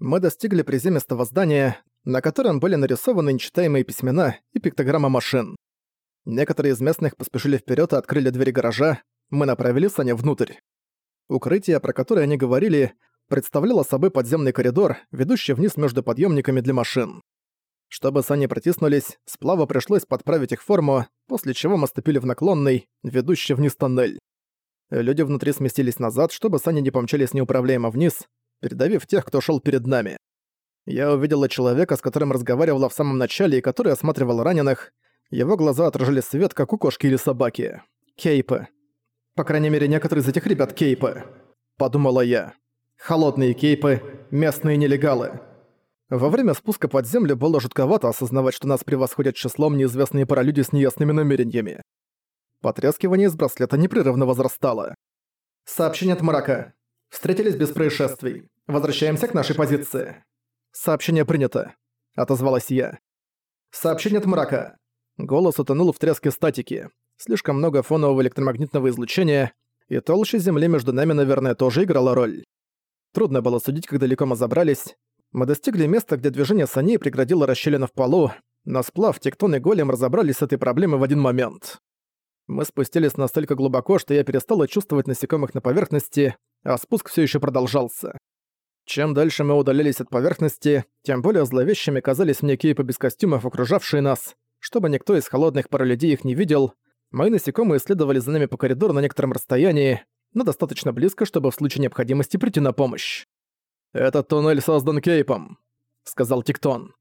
Мы достигли приземистого здания, на котором были нарисованы нечитаемые письмена и пиктограмма машин. Некоторые из местных поспешили вперед и открыли двери гаража, мы направили Саня внутрь. Укрытие, про которое они говорили, представляло собой подземный коридор, ведущий вниз между подъемниками для машин. Чтобы сани протиснулись, сплава пришлось подправить их форму, после чего мы ступили в наклонный, ведущий вниз тоннель. Люди внутри сместились назад, чтобы сани не помчались неуправляемо вниз, передавив тех, кто шел перед нами. Я увидела человека, с которым разговаривала в самом начале и который осматривал раненых. Его глаза отражали свет, как у кошки или собаки. Кейпы. По крайней мере, некоторые из этих ребят кейпы. Подумала я. Холодные кейпы, местные нелегалы. Во время спуска под землю было жутковато осознавать, что нас превосходят числом неизвестные паралюди с неясными намерениями. Потрескивание из браслета непрерывно возрастало. «Сообщение от Мрака. Встретились без происшествий. Возвращаемся к нашей позиции». «Сообщение принято», — отозвалась я. «Сообщение от Мрака». Голос утонул в треске статики. Слишком много фонового электромагнитного излучения, и толще Земли между нами, наверное, тоже играла роль. Трудно было судить, как далеко мы забрались, мы достигли места, где движение саней преградило расщелина в полу, но сплав, тектон и голем разобрались с этой проблемой в один момент. Мы спустились настолько глубоко, что я перестала чувствовать насекомых на поверхности, а спуск все еще продолжался. Чем дальше мы удалялись от поверхности, тем более зловещими казались мне кейпы без костюмов, окружавшие нас. Чтобы никто из холодных паралюдей их не видел, мои насекомые следовали за нами по коридору на некотором расстоянии, но достаточно близко, чтобы в случае необходимости прийти на помощь. «Этот туннель создан Кейпом», — сказал Тиктон.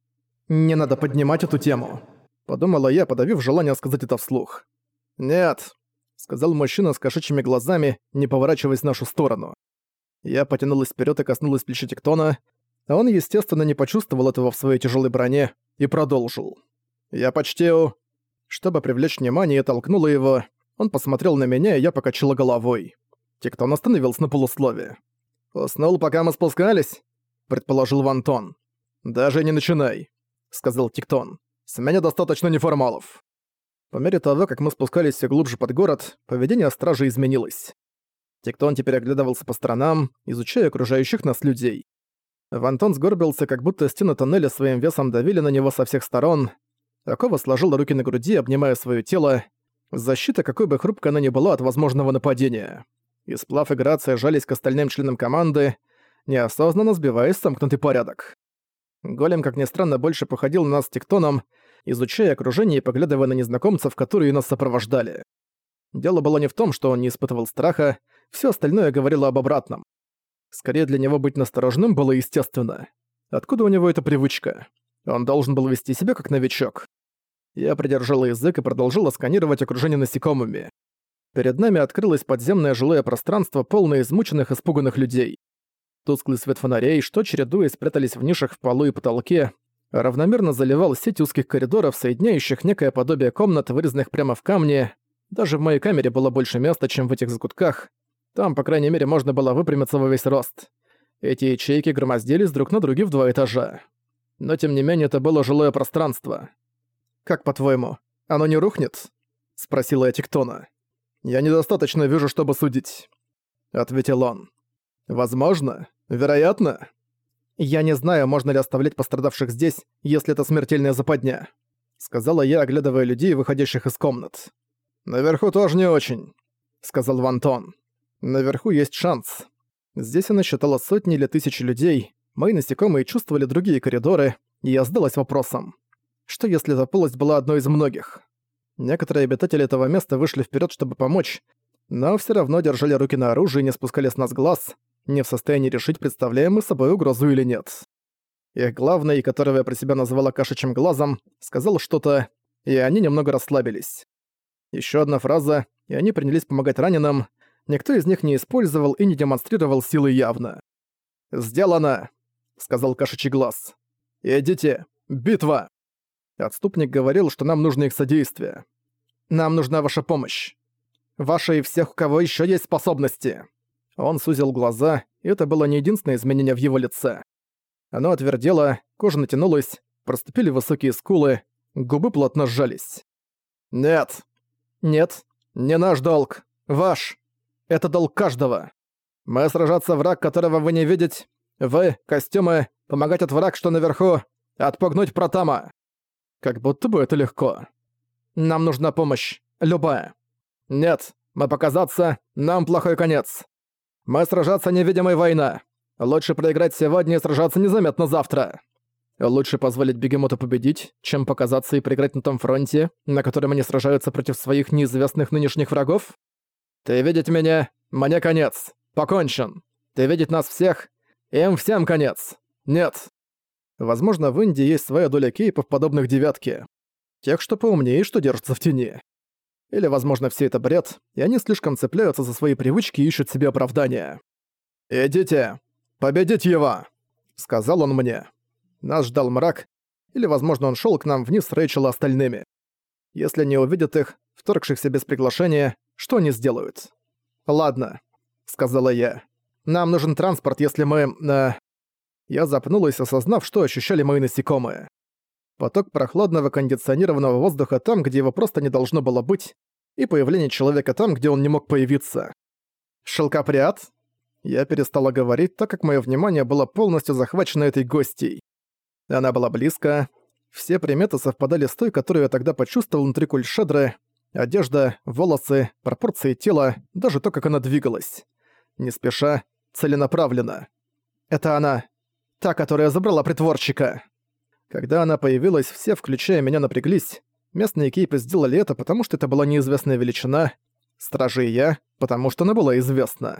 «Не надо поднимать эту тему», — подумала я, подавив желание сказать это вслух. «Нет», — сказал мужчина с кошачьими глазами, не поворачиваясь в нашу сторону. Я потянулась вперед и коснулась плеча Тиктона, а он, естественно, не почувствовал этого в своей тяжелой броне и продолжил. «Я почти у...» Чтобы привлечь внимание, я толкнула его. Он посмотрел на меня, и я покачала головой. Тиктон остановился на полуслове. «Уснул, пока мы спускались?» — предположил Вантон. «Даже не начинай», — сказал Тиктон. «С меня достаточно неформалов». По мере того, как мы спускались все глубже под город, поведение стражи изменилось. Тиктон теперь оглядывался по сторонам, изучая окружающих нас людей. Вантон сгорбился, как будто стены тоннеля своим весом давили на него со всех сторон. Акова сложила руки на груди, обнимая свое тело. Защита, какой бы хрупкой она ни была от возможного нападения и и грация жались к остальным членам команды, неосознанно сбиваясь сомкнутый порядок. Голем, как ни странно, больше походил на нас с тектоном, изучая окружение и поглядывая на незнакомцев, которые нас сопровождали. Дело было не в том, что он не испытывал страха, все остальное говорило об обратном. Скорее для него быть настороженным было естественно. Откуда у него эта привычка? Он должен был вести себя как новичок. Я придержала язык и продолжила сканировать окружение насекомыми. Перед нами открылось подземное жилое пространство, полное измученных, испуганных людей. Тусклый свет фонарей, что чередуясь спрятались в нишах в полу и потолке, равномерно заливал сеть узких коридоров, соединяющих некое подобие комнат, вырезанных прямо в камне. Даже в моей камере было больше места, чем в этих закутках. Там, по крайней мере, можно было выпрямиться во весь рост. Эти ячейки громоздились друг на друге в два этажа. Но тем не менее это было жилое пространство. «Как по-твоему, оно не рухнет?» — спросила я Тектона. «Я недостаточно вижу, чтобы судить», — ответил он. «Возможно. Вероятно. Я не знаю, можно ли оставлять пострадавших здесь, если это смертельная западня», — сказала я, оглядывая людей, выходящих из комнат. «Наверху тоже не очень», — сказал Вантон. «Наверху есть шанс. Здесь она считала сотни или тысячи людей, мои насекомые чувствовали другие коридоры, и я задалась вопросом. Что если эта полость была одной из многих?» Некоторые обитатели этого места вышли вперед, чтобы помочь, но все равно держали руки на оружие и не спускали с нас глаз, не в состоянии решить, представляем мы собой угрозу или нет. Их главный, которого я про себя называла кошачьим глазом, сказал что-то, и они немного расслабились. Еще одна фраза, и они принялись помогать раненым. Никто из них не использовал и не демонстрировал силы явно. «Сделано!» — сказал кошачий глаз. «Идите! Битва!» Отступник говорил, что нам нужно их содействие. Нам нужна ваша помощь. Ваша и всех, у кого еще есть способности. Он сузил глаза, и это было не единственное изменение в его лице. Оно отвердело, кожа натянулась, проступили высокие скулы, губы плотно сжались. «Нет. Нет. Не наш долг. Ваш. Это долг каждого. Мы сражаться враг, которого вы не видите. Вы, костюмы, Помогать от враг, что наверху. Отпугнуть Протама. Как будто бы это легко. Нам нужна помощь. Любая. Нет, мы показаться, нам плохой конец. Мы сражаться невидимой война. Лучше проиграть сегодня и сражаться незаметно завтра. Лучше позволить бегемоту победить, чем показаться и проиграть на том фронте, на котором они сражаются против своих неизвестных нынешних врагов? Ты видеть меня, мне конец. Покончен. Ты видеть нас всех, им всем конец. Нет. Возможно, в Индии есть своя доля кейпов, подобных девятке. Тех, что поумнее и что держатся в тени. Или, возможно, все это бред, и они слишком цепляются за свои привычки и ищут себе оправдания. «Идите! Победить его!» — сказал он мне. Нас ждал мрак, или, возможно, он шел к нам вниз с Рэйчел остальными. Если не увидят их, вторгшихся без приглашения, что они сделают? «Ладно», — сказала я. «Нам нужен транспорт, если мы...» э... Я запнулась, осознав, что ощущали мои насекомые. Поток прохладного кондиционированного воздуха там, где его просто не должно было быть, и появление человека там, где он не мог появиться. «Шелкопряд?» Я перестала говорить, так как мое внимание было полностью захвачено этой гостьей. Она была близко. Все приметы совпадали с той, которую я тогда почувствовал внутри кульшедры. Одежда, волосы, пропорции тела, даже то, как она двигалась. Не спеша, целенаправленно. Это она. Та, которая забрала притворщика. Когда она появилась, все, включая меня, напряглись. Местные кейпы сделали это, потому что это была неизвестная величина. Стражи я, потому что она была известна.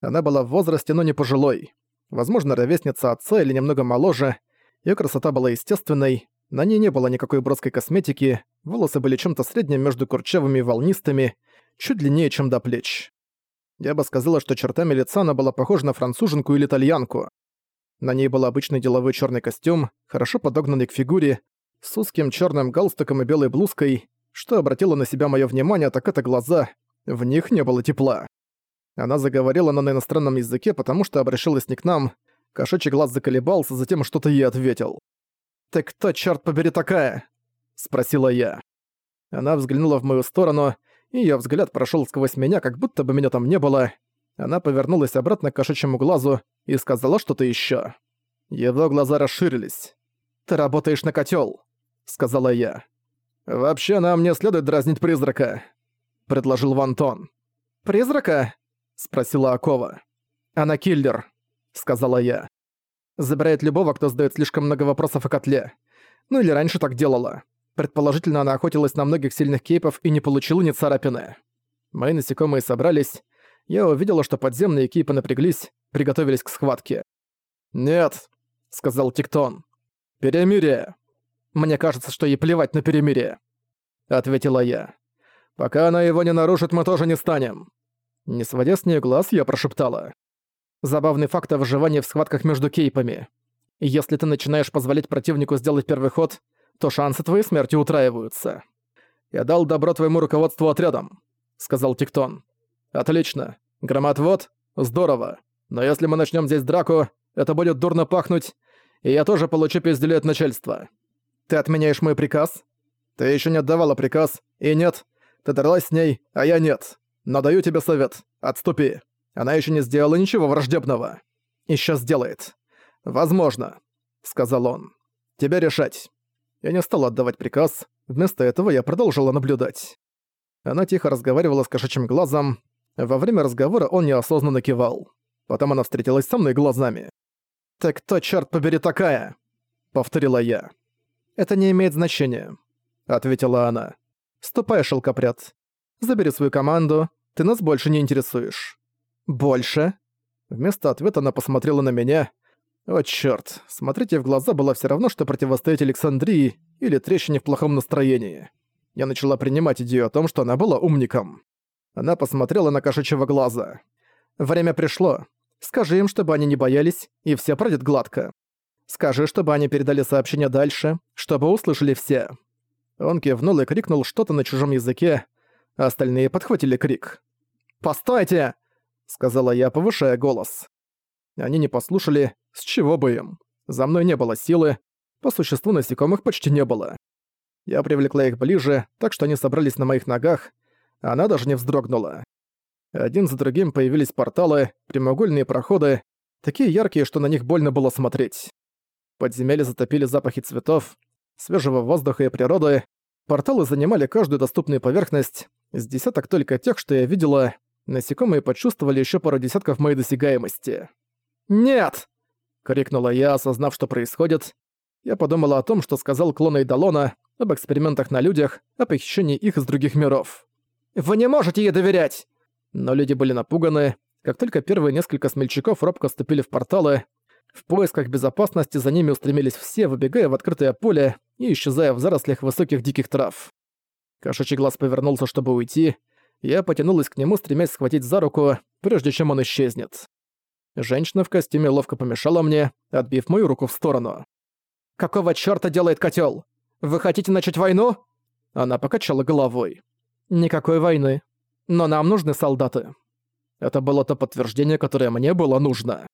Она была в возрасте, но не пожилой. Возможно, ровесница отца или немного моложе — Её красота была естественной, на ней не было никакой броской косметики, волосы были чем-то средним между курчавыми и волнистыми, чуть длиннее, чем до плеч. Я бы сказала, что чертами лица она была похожа на француженку или итальянку. На ней был обычный деловой чёрный костюм, хорошо подогнанный к фигуре, с узким чёрным галстуком и белой блузкой. Что обратило на себя моё внимание, так это глаза. В них не было тепла. Она заговорила на иностранном языке, потому что обращалась не к нам, Кошачий глаз заколебался, затем что-то ей ответил. «Ты кто, черт побери, такая?» — спросила я. Она взглянула в мою сторону, и её взгляд прошёл сквозь меня, как будто бы меня там не было. Она повернулась обратно к кошачьему глазу и сказала что-то ещё. Его глаза расширились. «Ты работаешь на котёл», — сказала я. «Вообще нам не следует дразнить призрака», — предложил Вантон. «Призрака?» — спросила Акова. «Она киллер», — сказала я. «Забирает любого, кто задает слишком много вопросов о котле. Ну или раньше так делала. Предположительно, она охотилась на многих сильных кейпов и не получила ни царапины. Мои насекомые собрались. Я увидела, что подземные кейпы напряглись, приготовились к схватке. «Нет», — сказал Тиктон. «Перемирие». «Мне кажется, что ей плевать на перемирие», — ответила я. «Пока она его не нарушит, мы тоже не станем». Не сводя с нее глаз, я прошептала. Забавный факт о выживании в схватках между кейпами. Если ты начинаешь позволять противнику сделать первый ход, то шансы твоей смерти утраиваются. «Я дал добро твоему руководству отрядом», — сказал Тиктон. «Отлично. Громоотвод? Здорово. Но если мы начнем здесь драку, это будет дурно пахнуть, и я тоже получу пиздюлей от начальства. Ты отменяешь мой приказ? Ты еще не отдавала приказ, и нет, ты дралась с ней, а я нет. Но даю тебе совет. Отступи. Она еще не сделала ничего враждебного. Еще сделает. Возможно, сказал он. Тебе решать. Я не стал отдавать приказ, вместо этого я продолжила наблюдать. Она тихо разговаривала с кошачьим глазом. Во время разговора он неосознанно кивал. Потом она встретилась со мной глазами. «Ты кто, черт побери, такая?» — повторила я. «Это не имеет значения», — ответила она. «Ступай, шелкопряд. Забери свою команду, ты нас больше не интересуешь». «Больше?» Вместо ответа она посмотрела на меня. «О, чёрт, смотрите в глаза было все равно, что противостоять Александрии или трещине в плохом настроении. Я начала принимать идею о том, что она была умником. Она посмотрела на кошачьего глаза. «Время пришло. Скажи им, чтобы они не боялись, и все пройдет гладко. Скажи, чтобы они передали сообщение дальше, чтобы услышали все». Он кивнул и крикнул что-то на чужом языке, остальные подхватили крик. «Постойте!» Сказала я, повышая голос. Они не послушали, с чего бы им. За мной не было силы, по существу насекомых почти не было. Я привлекла их ближе, так что они собрались на моих ногах, а она даже не вздрогнула. Один за другим появились порталы, прямоугольные проходы, такие яркие, что на них больно было смотреть. Подземелья затопили запахи цветов, свежего воздуха и природы. Порталы занимали каждую доступную поверхность, с десяток только тех, что я видела. Насекомые почувствовали еще пару десятков моей досягаемости. «Нет!» — крикнула я, осознав, что происходит. Я подумала о том, что сказал клон Эйдалона, об экспериментах на людях, о похищении их из других миров. «Вы не можете ей доверять!» Но люди были напуганы. Как только первые несколько смельчаков робко ступили в порталы, в поисках безопасности за ними устремились все, выбегая в открытое поле и исчезая в зарослях высоких диких трав. Кошачий глаз повернулся, чтобы уйти. Я потянулась к нему, стремясь схватить за руку, прежде чем он исчезнет. Женщина в костюме ловко помешала мне, отбив мою руку в сторону. «Какого чёрта делает котёл? Вы хотите начать войну?» Она покачала головой. «Никакой войны. Но нам нужны солдаты». Это было то подтверждение, которое мне было нужно.